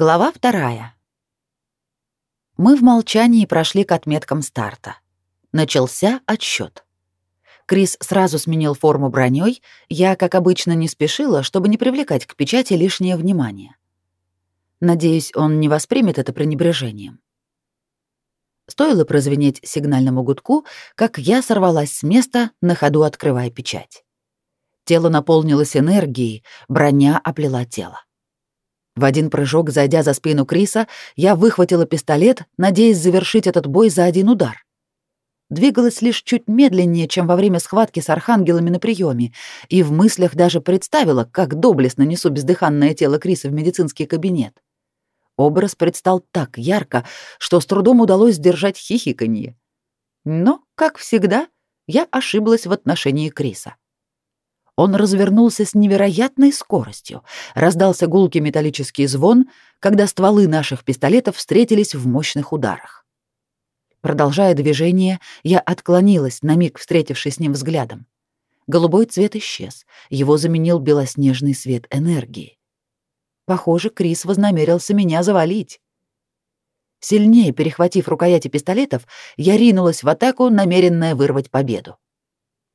Глава вторая. Мы в молчании прошли к отметкам старта. Начался отсчет. Крис сразу сменил форму броней, я, как обычно, не спешила, чтобы не привлекать к печати лишнее внимание. Надеюсь, он не воспримет это пренебрежением. Стоило прозвенеть сигнальному гудку, как я сорвалась с места, на ходу открывая печать. Тело наполнилось энергией, броня оплела тело. В один прыжок, зайдя за спину Криса, я выхватила пистолет, надеясь завершить этот бой за один удар. Двигалась лишь чуть медленнее, чем во время схватки с архангелами на приеме, и в мыслях даже представила, как доблестно несу бездыханное тело Криса в медицинский кабинет. Образ предстал так ярко, что с трудом удалось сдержать хихиканье. Но, как всегда, я ошиблась в отношении Криса. Он развернулся с невероятной скоростью. Раздался гулкий металлический звон, когда стволы наших пистолетов встретились в мощных ударах. Продолжая движение, я отклонилась, на миг встретившись с ним взглядом. Голубой цвет исчез, его заменил белоснежный свет энергии. Похоже, Крис вознамерился меня завалить. Сильнее перехватив рукояти пистолетов, я ринулась в атаку, намеренная вырвать победу.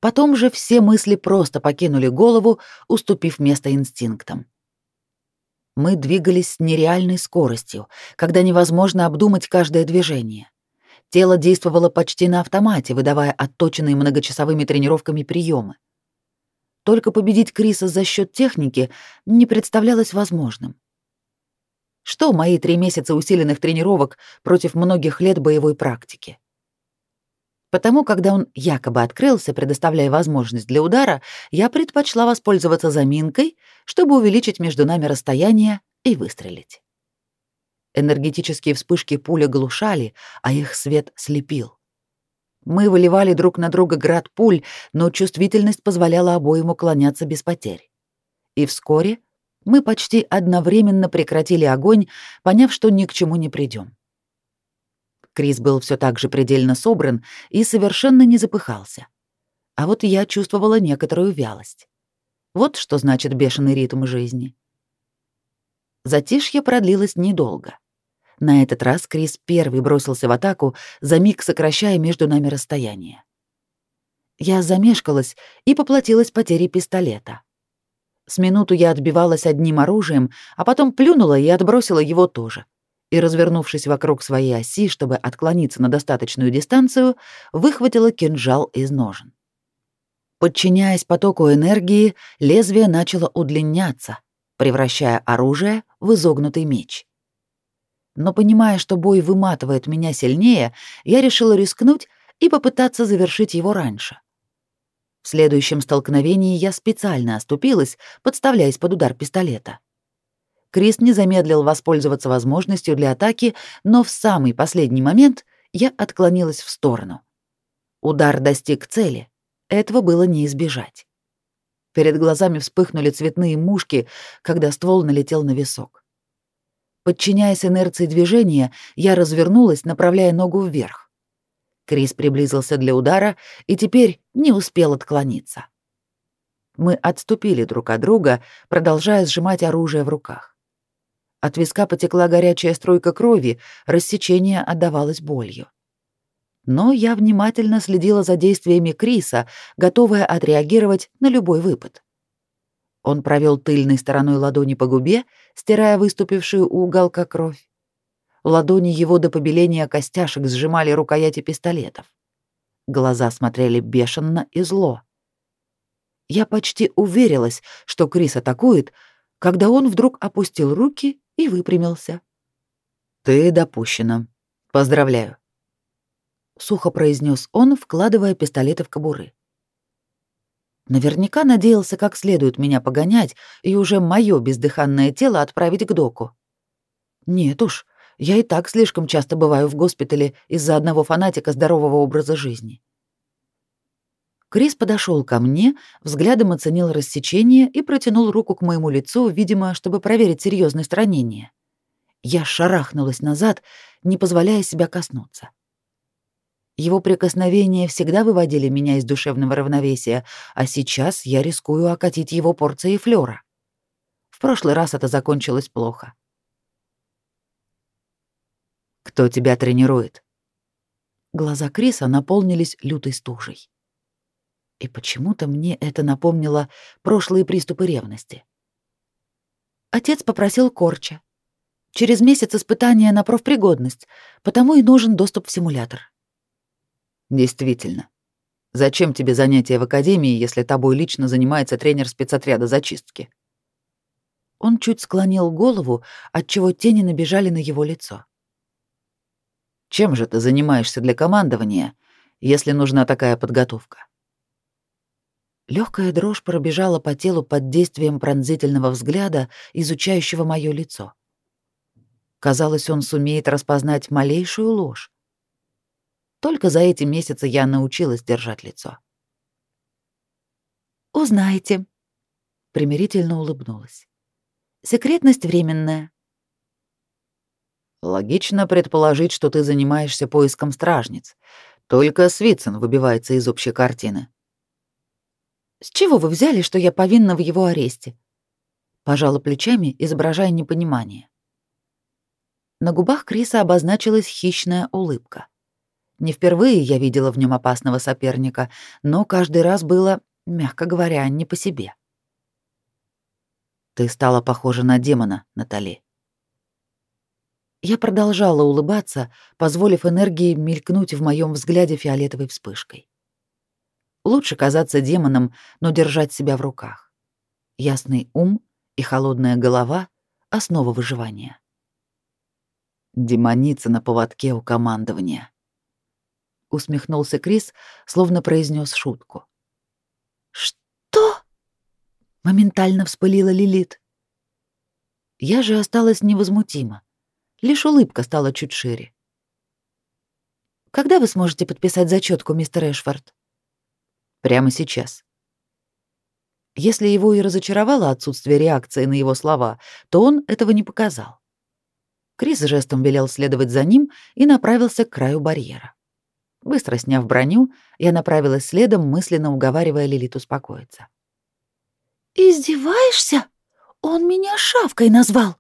Потом же все мысли просто покинули голову, уступив место инстинктам. Мы двигались с нереальной скоростью, когда невозможно обдумать каждое движение. Тело действовало почти на автомате, выдавая отточенные многочасовыми тренировками приемы. Только победить Криса за счет техники не представлялось возможным. Что мои три месяца усиленных тренировок против многих лет боевой практики? Потому, когда он якобы открылся, предоставляя возможность для удара, я предпочла воспользоваться заминкой, чтобы увеличить между нами расстояние и выстрелить. Энергетические вспышки пули глушали, а их свет слепил. Мы выливали друг на друга град пуль, но чувствительность позволяла обоим уклоняться без потерь. И вскоре мы почти одновременно прекратили огонь, поняв, что ни к чему не придем. Крис был все так же предельно собран и совершенно не запыхался. А вот я чувствовала некоторую вялость. Вот что значит бешеный ритм жизни. Затишье продлилось недолго. На этот раз Крис первый бросился в атаку, за миг сокращая между нами расстояние. Я замешкалась и поплатилась потерей пистолета. С минуту я отбивалась одним оружием, а потом плюнула и отбросила его тоже и, развернувшись вокруг своей оси, чтобы отклониться на достаточную дистанцию, выхватила кинжал из ножен. Подчиняясь потоку энергии, лезвие начало удлиняться, превращая оружие в изогнутый меч. Но понимая, что бой выматывает меня сильнее, я решила рискнуть и попытаться завершить его раньше. В следующем столкновении я специально оступилась, подставляясь под удар пистолета. Крис не замедлил воспользоваться возможностью для атаки, но в самый последний момент я отклонилась в сторону. Удар достиг цели. Этого было не избежать. Перед глазами вспыхнули цветные мушки, когда ствол налетел на висок. Подчиняясь инерции движения, я развернулась, направляя ногу вверх. Крис приблизился для удара и теперь не успел отклониться. Мы отступили друг от друга, продолжая сжимать оружие в руках. От виска потекла горячая струйка крови, рассечение отдавалось болью. Но я внимательно следила за действиями Криса, готовая отреагировать на любой выпад. Он провел тыльной стороной ладони по губе, стирая выступившую у уголка кровь. Ладони его до побеления костяшек сжимали рукояти пистолетов. Глаза смотрели бешено и зло. Я почти уверилась, что Крис атакует, когда он вдруг опустил руки и выпрямился. «Ты допущена. Поздравляю», — сухо произнес он, вкладывая пистолеты в кобуры. Наверняка надеялся как следует меня погонять и уже мое бездыханное тело отправить к доку. Нет уж, я и так слишком часто бываю в госпитале из-за одного фанатика здорового образа жизни. Крис подошел ко мне, взглядом оценил рассечение и протянул руку к моему лицу, видимо, чтобы проверить серьезность ранения. Я шарахнулась назад, не позволяя себя коснуться. Его прикосновения всегда выводили меня из душевного равновесия, а сейчас я рискую окатить его порцией флёра. В прошлый раз это закончилось плохо. Кто тебя тренирует? Глаза Криса наполнились лютой стужей. И почему-то мне это напомнило прошлые приступы ревности. Отец попросил Корча. Через месяц испытания на профпригодность, потому и нужен доступ в симулятор. Действительно. Зачем тебе занятия в академии, если тобой лично занимается тренер спецотряда зачистки? Он чуть склонил голову, отчего тени набежали на его лицо. Чем же ты занимаешься для командования, если нужна такая подготовка? Легкая дрожь пробежала по телу под действием пронзительного взгляда, изучающего мое лицо. Казалось, он сумеет распознать малейшую ложь. Только за эти месяцы я научилась держать лицо. «Узнаете», — примирительно улыбнулась. «Секретность временная. Логично предположить, что ты занимаешься поиском стражниц. Только Свитсон выбивается из общей картины. С чего вы взяли, что я повинна в его аресте? Пожала плечами, изображая непонимание. На губах Криса обозначилась хищная улыбка. Не впервые я видела в нем опасного соперника, но каждый раз было, мягко говоря, не по себе. Ты стала похожа на демона, Натали. Я продолжала улыбаться, позволив энергии мелькнуть в моем взгляде фиолетовой вспышкой. Лучше казаться демоном, но держать себя в руках. Ясный ум и холодная голова — основа выживания. Демоница на поводке у командования. Усмехнулся Крис, словно произнес шутку. «Что?» — моментально вспылила Лилит. Я же осталась невозмутима Лишь улыбка стала чуть шире. «Когда вы сможете подписать зачетку, мистер Эшфорд?» «Прямо сейчас». Если его и разочаровало отсутствие реакции на его слова, то он этого не показал. Крис жестом велел следовать за ним и направился к краю барьера. Быстро сняв броню, я направилась следом, мысленно уговаривая Лилит успокоиться. «Издеваешься? Он меня шавкой назвал!»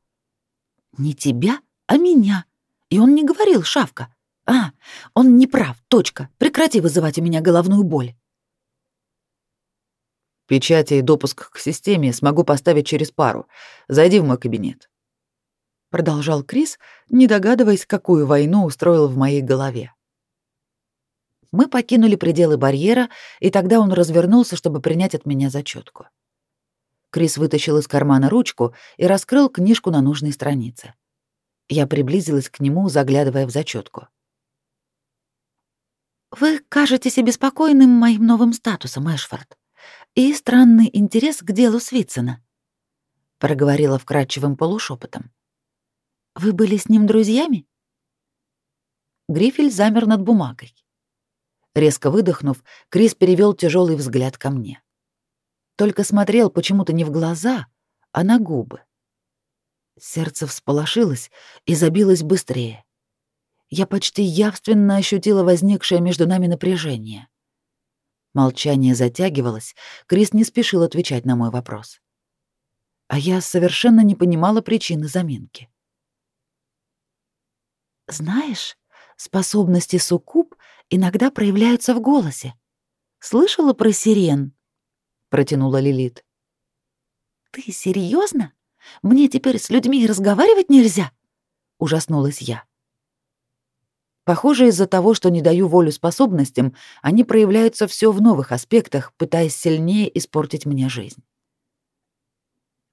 «Не тебя, а меня. И он не говорил «шавка». А, он не прав, точка. Прекрати вызывать у меня головную боль. Печати и допуск к системе смогу поставить через пару. Зайди в мой кабинет. Продолжал Крис, не догадываясь, какую войну устроил в моей голове. Мы покинули пределы барьера, и тогда он развернулся, чтобы принять от меня зачетку. Крис вытащил из кармана ручку и раскрыл книжку на нужной странице. Я приблизилась к нему, заглядывая в зачетку. «Вы кажетесь обеспокоенным моим новым статусом, Эшфорд, и странный интерес к делу Свитсона», — проговорила вкрадчивым полушепотом. «Вы были с ним друзьями?» Грифель замер над бумагой. Резко выдохнув, Крис перевел тяжелый взгляд ко мне. Только смотрел почему-то не в глаза, а на губы. Сердце всполошилось и забилось быстрее. Я почти явственно ощутила возникшее между нами напряжение. Молчание затягивалось, Крис не спешил отвечать на мой вопрос. А я совершенно не понимала причины заминки. «Знаешь, способности суккуб иногда проявляются в голосе. Слышала про сирен?» — протянула Лилит. «Ты серьезно? Мне теперь с людьми разговаривать нельзя?» — ужаснулась я. Похоже, из-за того, что не даю волю способностям, они проявляются все в новых аспектах, пытаясь сильнее испортить мне жизнь.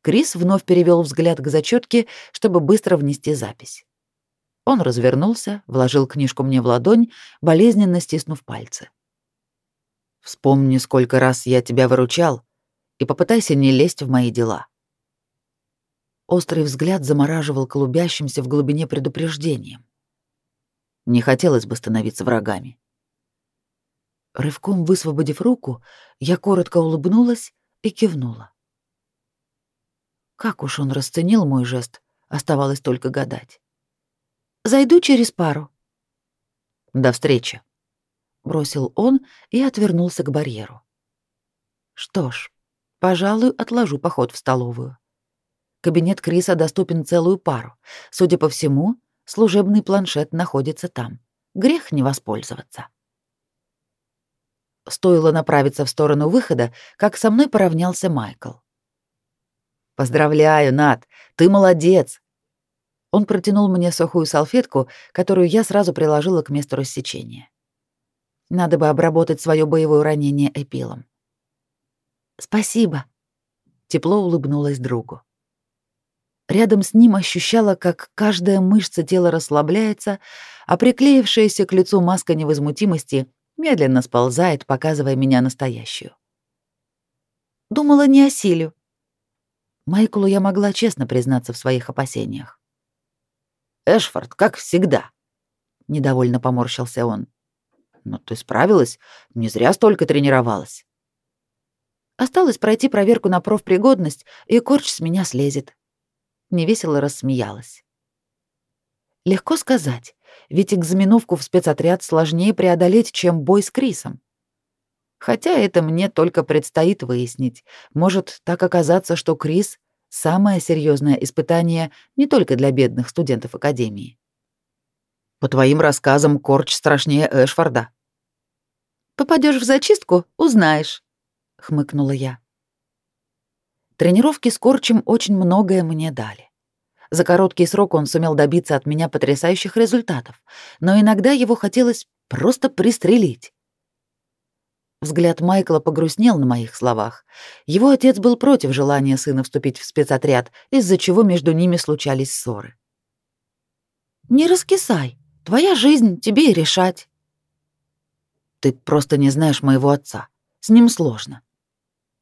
Крис вновь перевел взгляд к зачетке, чтобы быстро внести запись. Он развернулся, вложил книжку мне в ладонь, болезненно стиснув пальцы. «Вспомни, сколько раз я тебя выручал, и попытайся не лезть в мои дела. Острый взгляд замораживал клубящимся в глубине предупреждением. Не хотелось бы становиться врагами. Рывком высвободив руку, я коротко улыбнулась и кивнула. Как уж он расценил мой жест, оставалось только гадать. «Зайду через пару». «До встречи», — бросил он и отвернулся к барьеру. «Что ж, пожалуй, отложу поход в столовую. Кабинет Криса доступен целую пару. Судя по всему, Служебный планшет находится там. Грех не воспользоваться. Стоило направиться в сторону выхода, как со мной поравнялся Майкл. «Поздравляю, Над, ты молодец!» Он протянул мне сухую салфетку, которую я сразу приложила к месту рассечения. Надо бы обработать свое боевое ранение эпилом. «Спасибо», — тепло улыбнулась другу. Рядом с ним ощущала, как каждая мышца тела расслабляется, а приклеившаяся к лицу маска невозмутимости медленно сползает, показывая меня настоящую. Думала, не осилю. Майклу я могла честно признаться в своих опасениях. «Эшфорд, как всегда», — недовольно поморщился он. «Но ты справилась, не зря столько тренировалась». Осталось пройти проверку на профпригодность, и корч с меня слезет невесело рассмеялась. Легко сказать, ведь экзаменовку в спецотряд сложнее преодолеть, чем бой с Крисом. Хотя это мне только предстоит выяснить. Может так оказаться, что Крис — самое серьезное испытание не только для бедных студентов Академии. По твоим рассказам, Корч страшнее Эшфорда. Попадешь в зачистку — узнаешь, — хмыкнула я. Тренировки с Корчем очень многое мне дали. За короткий срок он сумел добиться от меня потрясающих результатов, но иногда его хотелось просто пристрелить. Взгляд Майкла погрустнел на моих словах. Его отец был против желания сына вступить в спецотряд, из-за чего между ними случались ссоры. «Не раскисай. Твоя жизнь, тебе и решать». «Ты просто не знаешь моего отца. С ним сложно».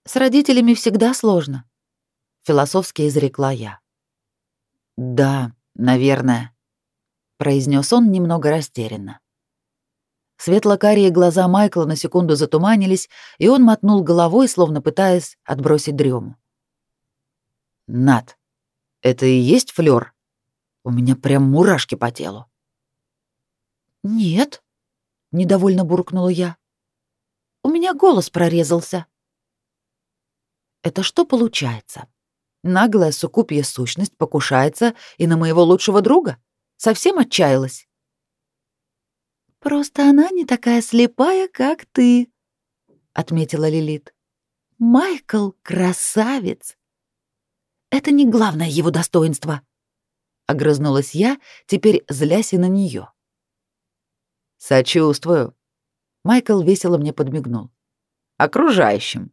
«С родителями всегда сложно философски изрекла я. Да, наверное, произнес он немного растерянно. Светло-карие глаза Майкла на секунду затуманились, и он мотнул головой, словно пытаясь отбросить дрему. Над, это и есть флёр? У меня прям мурашки по телу. Нет, недовольно буркнула я. У меня голос прорезался. Это что получается? Наглая сукупья сущность покушается и на моего лучшего друга? Совсем отчаялась? «Просто она не такая слепая, как ты», — отметила Лилит. «Майкл — красавец!» «Это не главное его достоинство», — огрызнулась я, теперь злясь и на нее. «Сочувствую», — Майкл весело мне подмигнул. «Окружающим»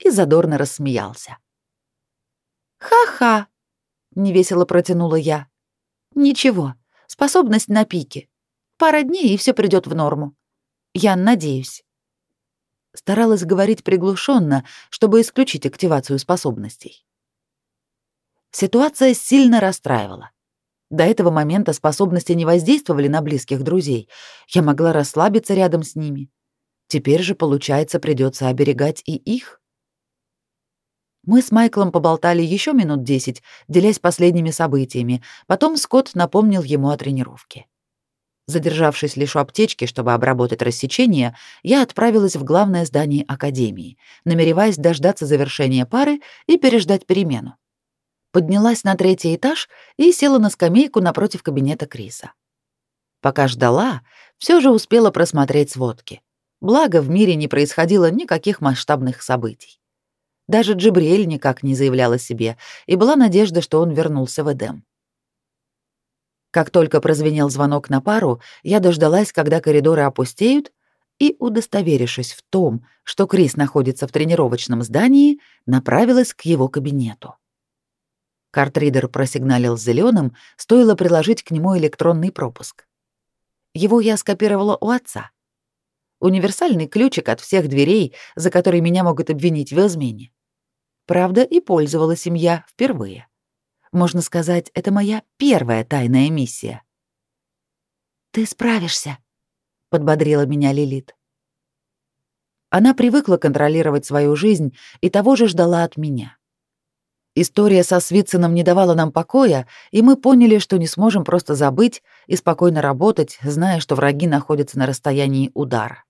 и задорно рассмеялся. «Ха-ха!» — невесело протянула я. «Ничего, способность на пике. Пара дней, и все придет в норму. Я надеюсь». Старалась говорить приглушенно, чтобы исключить активацию способностей. Ситуация сильно расстраивала. До этого момента способности не воздействовали на близких друзей. Я могла расслабиться рядом с ними. Теперь же, получается, придется оберегать и их. Мы с Майклом поболтали еще минут десять, делясь последними событиями. Потом Скотт напомнил ему о тренировке. Задержавшись лишь у аптечки, чтобы обработать рассечение, я отправилась в главное здание академии, намереваясь дождаться завершения пары и переждать перемену. Поднялась на третий этаж и села на скамейку напротив кабинета Криса. Пока ждала, все же успела просмотреть сводки. Благо, в мире не происходило никаких масштабных событий. Даже Джибриэль никак не заявлял о себе, и была надежда, что он вернулся в Эдем. Как только прозвенел звонок на пару, я дождалась, когда коридоры опустеют, и, удостоверившись в том, что Крис находится в тренировочном здании, направилась к его кабинету. Картридер просигналил зеленым, стоило приложить к нему электронный пропуск. Его я скопировала у отца. Универсальный ключик от всех дверей, за которые меня могут обвинить в измене. Правда, и пользовалась им я впервые. Можно сказать, это моя первая тайная миссия. «Ты справишься», — подбодрила меня Лилит. Она привыкла контролировать свою жизнь и того же ждала от меня. История со Свитценом не давала нам покоя, и мы поняли, что не сможем просто забыть и спокойно работать, зная, что враги находятся на расстоянии удара.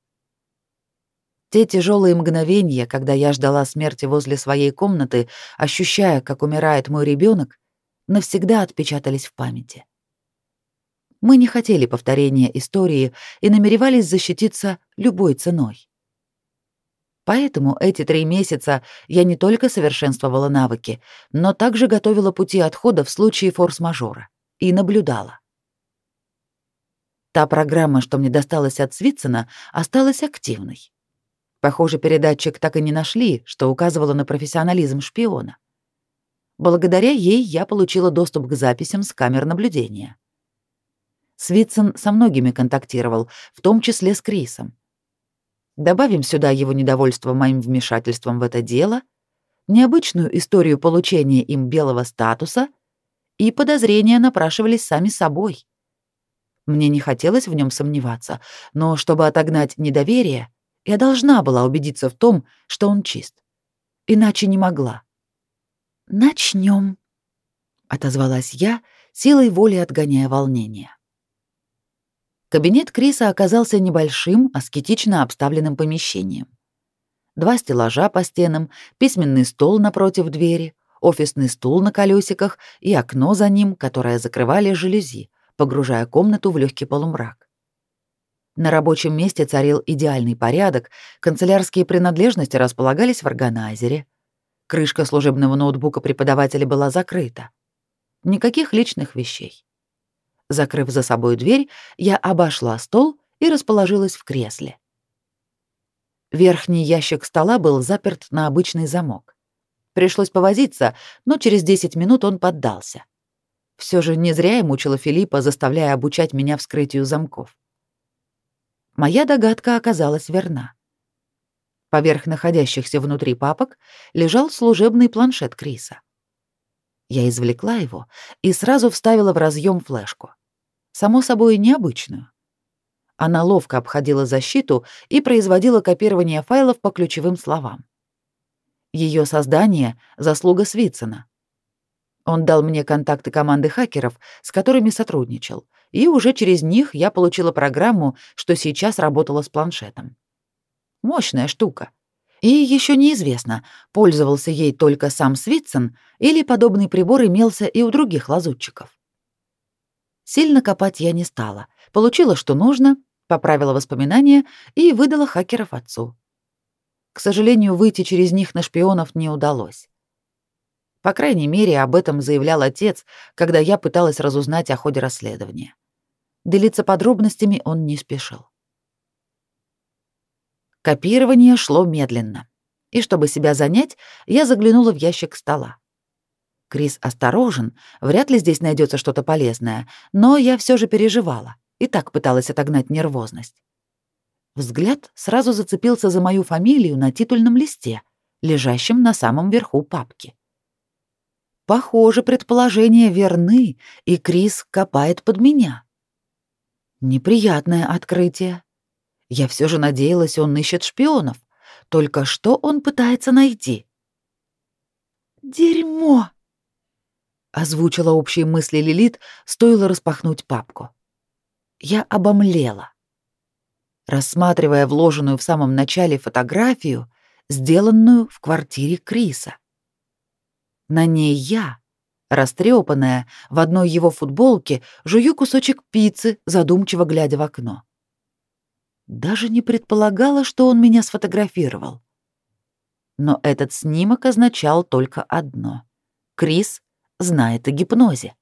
Те тяжелые мгновения, когда я ждала смерти возле своей комнаты, ощущая, как умирает мой ребенок, навсегда отпечатались в памяти. Мы не хотели повторения истории и намеревались защититься любой ценой. Поэтому эти три месяца я не только совершенствовала навыки, но также готовила пути отхода в случае форс-мажора и наблюдала. Та программа, что мне досталась от Свитцена, осталась активной. Похоже, передатчик так и не нашли, что указывало на профессионализм шпиона. Благодаря ей я получила доступ к записям с камер наблюдения. Свитцен со многими контактировал, в том числе с Крисом. Добавим сюда его недовольство моим вмешательством в это дело, необычную историю получения им белого статуса, и подозрения напрашивались сами собой. Мне не хотелось в нем сомневаться, но чтобы отогнать недоверие, я должна была убедиться в том, что он чист. Иначе не могла. «Начнем», — отозвалась я, силой воли отгоняя волнение. Кабинет Криса оказался небольшим, аскетично обставленным помещением. Два стеллажа по стенам, письменный стол напротив двери, офисный стул на колесиках и окно за ним, которое закрывали жалюзи, погружая комнату в легкий полумрак. На рабочем месте царил идеальный порядок, канцелярские принадлежности располагались в органайзере — Крышка служебного ноутбука преподавателя была закрыта. Никаких личных вещей. Закрыв за собой дверь, я обошла стол и расположилась в кресле. Верхний ящик стола был заперт на обычный замок. Пришлось повозиться, но через 10 минут он поддался. Все же не зря я мучила Филиппа, заставляя обучать меня вскрытию замков. Моя догадка оказалась верна. Поверх находящихся внутри папок лежал служебный планшет Криса. Я извлекла его и сразу вставила в разъем флешку. Само собой, необычную. Она ловко обходила защиту и производила копирование файлов по ключевым словам. Ее создание — заслуга Свитцена. Он дал мне контакты команды хакеров, с которыми сотрудничал, и уже через них я получила программу, что сейчас работала с планшетом. Мощная штука. И еще неизвестно, пользовался ей только сам Свитцен или подобный прибор имелся и у других лазутчиков. Сильно копать я не стала. Получила, что нужно, поправила воспоминания и выдала хакеров отцу. К сожалению, выйти через них на шпионов не удалось. По крайней мере, об этом заявлял отец, когда я пыталась разузнать о ходе расследования. Делиться подробностями он не спешил. Копирование шло медленно. И чтобы себя занять, я заглянула в ящик стола. Крис осторожен, вряд ли здесь найдется что-то полезное, но я все же переживала и так пыталась отогнать нервозность. Взгляд сразу зацепился за мою фамилию на титульном листе, лежащем на самом верху папки. Похоже, предположения верны, и Крис копает под меня. Неприятное открытие. Я все же надеялась, он ищет шпионов. Только что он пытается найти? «Дерьмо!» — озвучила общие мысли Лилит, стоило распахнуть папку. Я обомлела. Рассматривая вложенную в самом начале фотографию, сделанную в квартире Криса. На ней я, растрепанная, в одной его футболке, жую кусочек пиццы, задумчиво глядя в окно. Даже не предполагала, что он меня сфотографировал. Но этот снимок означал только одно. Крис знает о гипнозе.